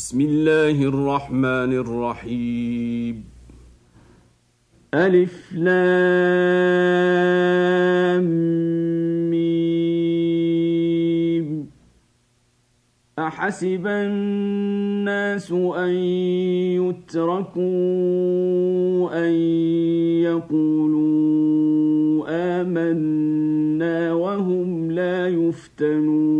بسم الله الرحمن الرحيم ألف لام ميم أحسب الناس أن يتركوا أن يقولوا آمنا وهم لا يفتنون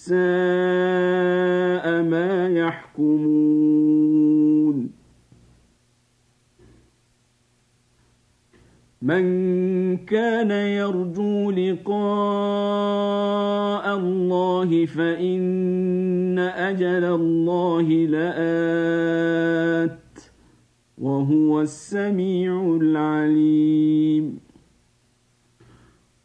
ساء ما يحكمون. من كان يرجو لقاء الله فإن أجل الله لآت وهو السميع العليم.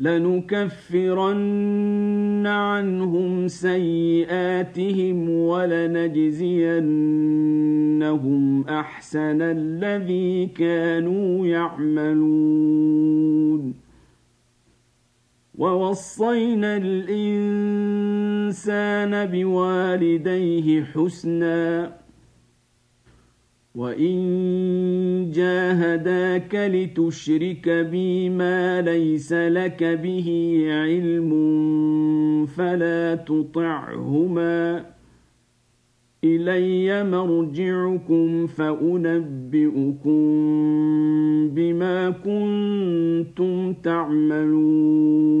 لنكفرن عنهم سيئاتهم ولنجزينهم أحسن الذي كانوا يعملون. ووصينا الإنسان بوالديه حسنا وان جاهداك لتشرك بي ما ليس لك به علم فلا تطعهما الي مرجعكم فانبئكم بما كنتم تعملون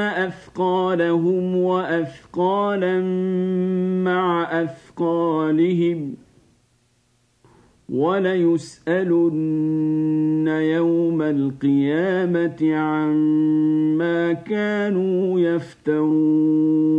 أثقالهم وأثقالا مع أثقالهم وليسألن يوم القيامة عما كانوا يفترون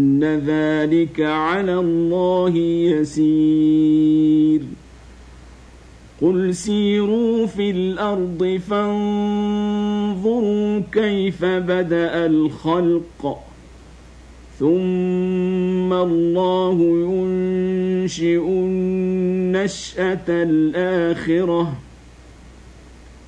ذلك على الله يسير قل سيروا في الأرض فانظروا كيف بدأ الخلق ثم الله ينشئ النشأة الآخرة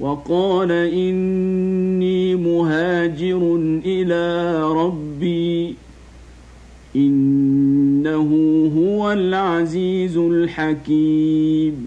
وقال إني مهاجر إلى ربي إنه هو العزيز الحكيم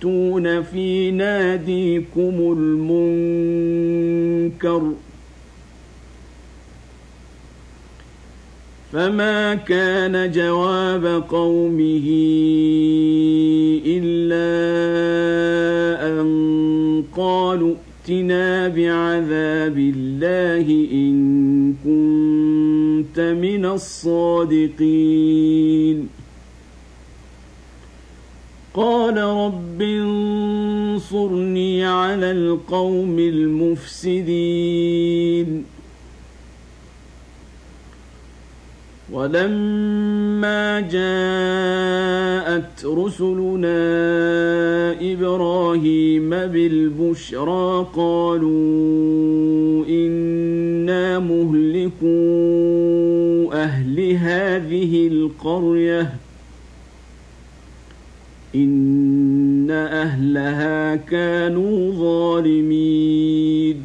تأتون في ناديكم المنكر فما كان جواب قومه إلا أن قالوا ائتنا بعذاب الله إن كنت من الصادقين قال رب انصرني على القوم المفسدين. ولما جاءت رسلنا إبراهيم بالبشرى قالوا إنا مهلكو أهل هذه القرية. إن أهلها كانوا ظالمين.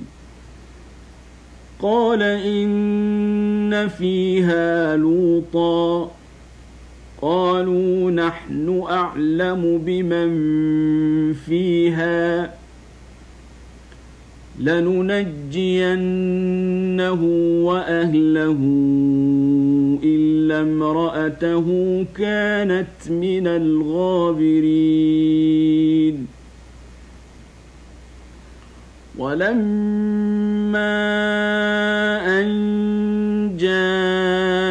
قال إن فيها لوطا. قالوا نحن أعلم بمن فيها. لننجينه وأهله إلا امرأته كانت من الغابرين. ولما أن جاءت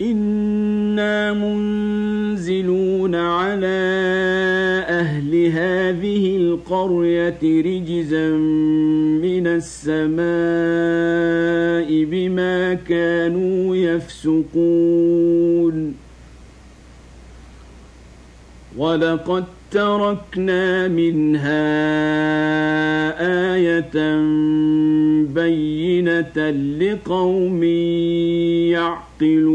إنا منزلون على أهل هذه القرية رجزا من السماء بما كانوا يفسقون ولقد تركنا منها آية بينة لقوم يعقلون.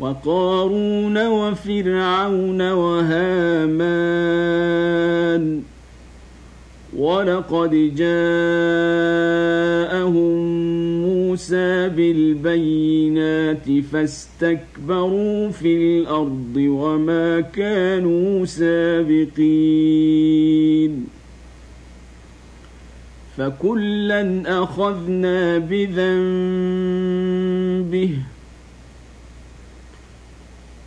وقارون وفرعون وهامان ولقد جاءهم موسى بالبينات فاستكبروا في الأرض وما كانوا سابقين فكلا أخذنا بذنبه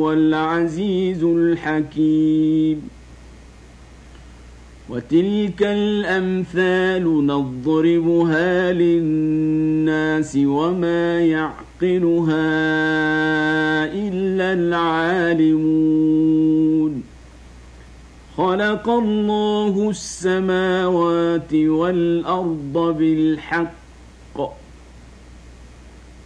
وهو العزيز الحكيم. وتلك الأمثال نضربها للناس وما يعقلها إلا العالمون. خلق الله السماوات والأرض بالحق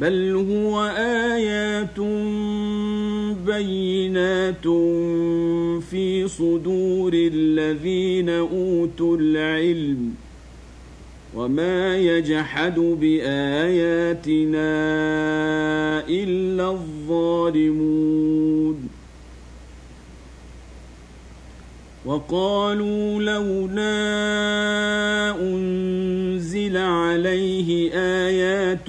بل هو آيات بينات في صدور الذين أوتوا العلم وما يجحد باياتنا الا الظالمون وقالوا لولا انزل عليه ايات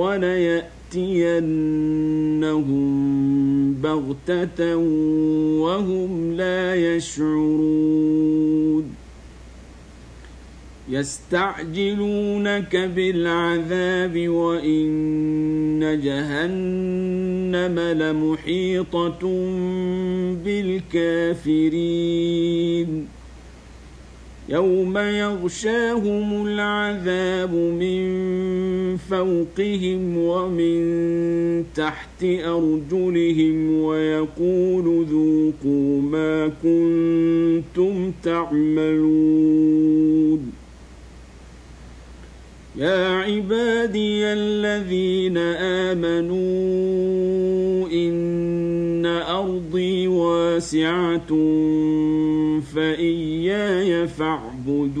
وليأتينهم بغتة وهم لا يشعرون. يستعجلونك بالعذاب وإن جهنم لمحيطة بالكافرين. يوم يغشاهم العذاب من فوقهم ومن تحت أرجلهم ويقول ذوقوا ما كنتم تعملون. يا عبادي الذين آمنوا إن أرضي واسعة فإياي فاعبدون.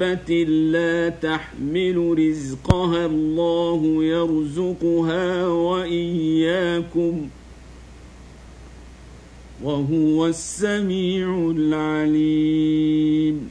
دابة لا تحمل رزقها الله يرزقها وإياكم وهو السميع العليم.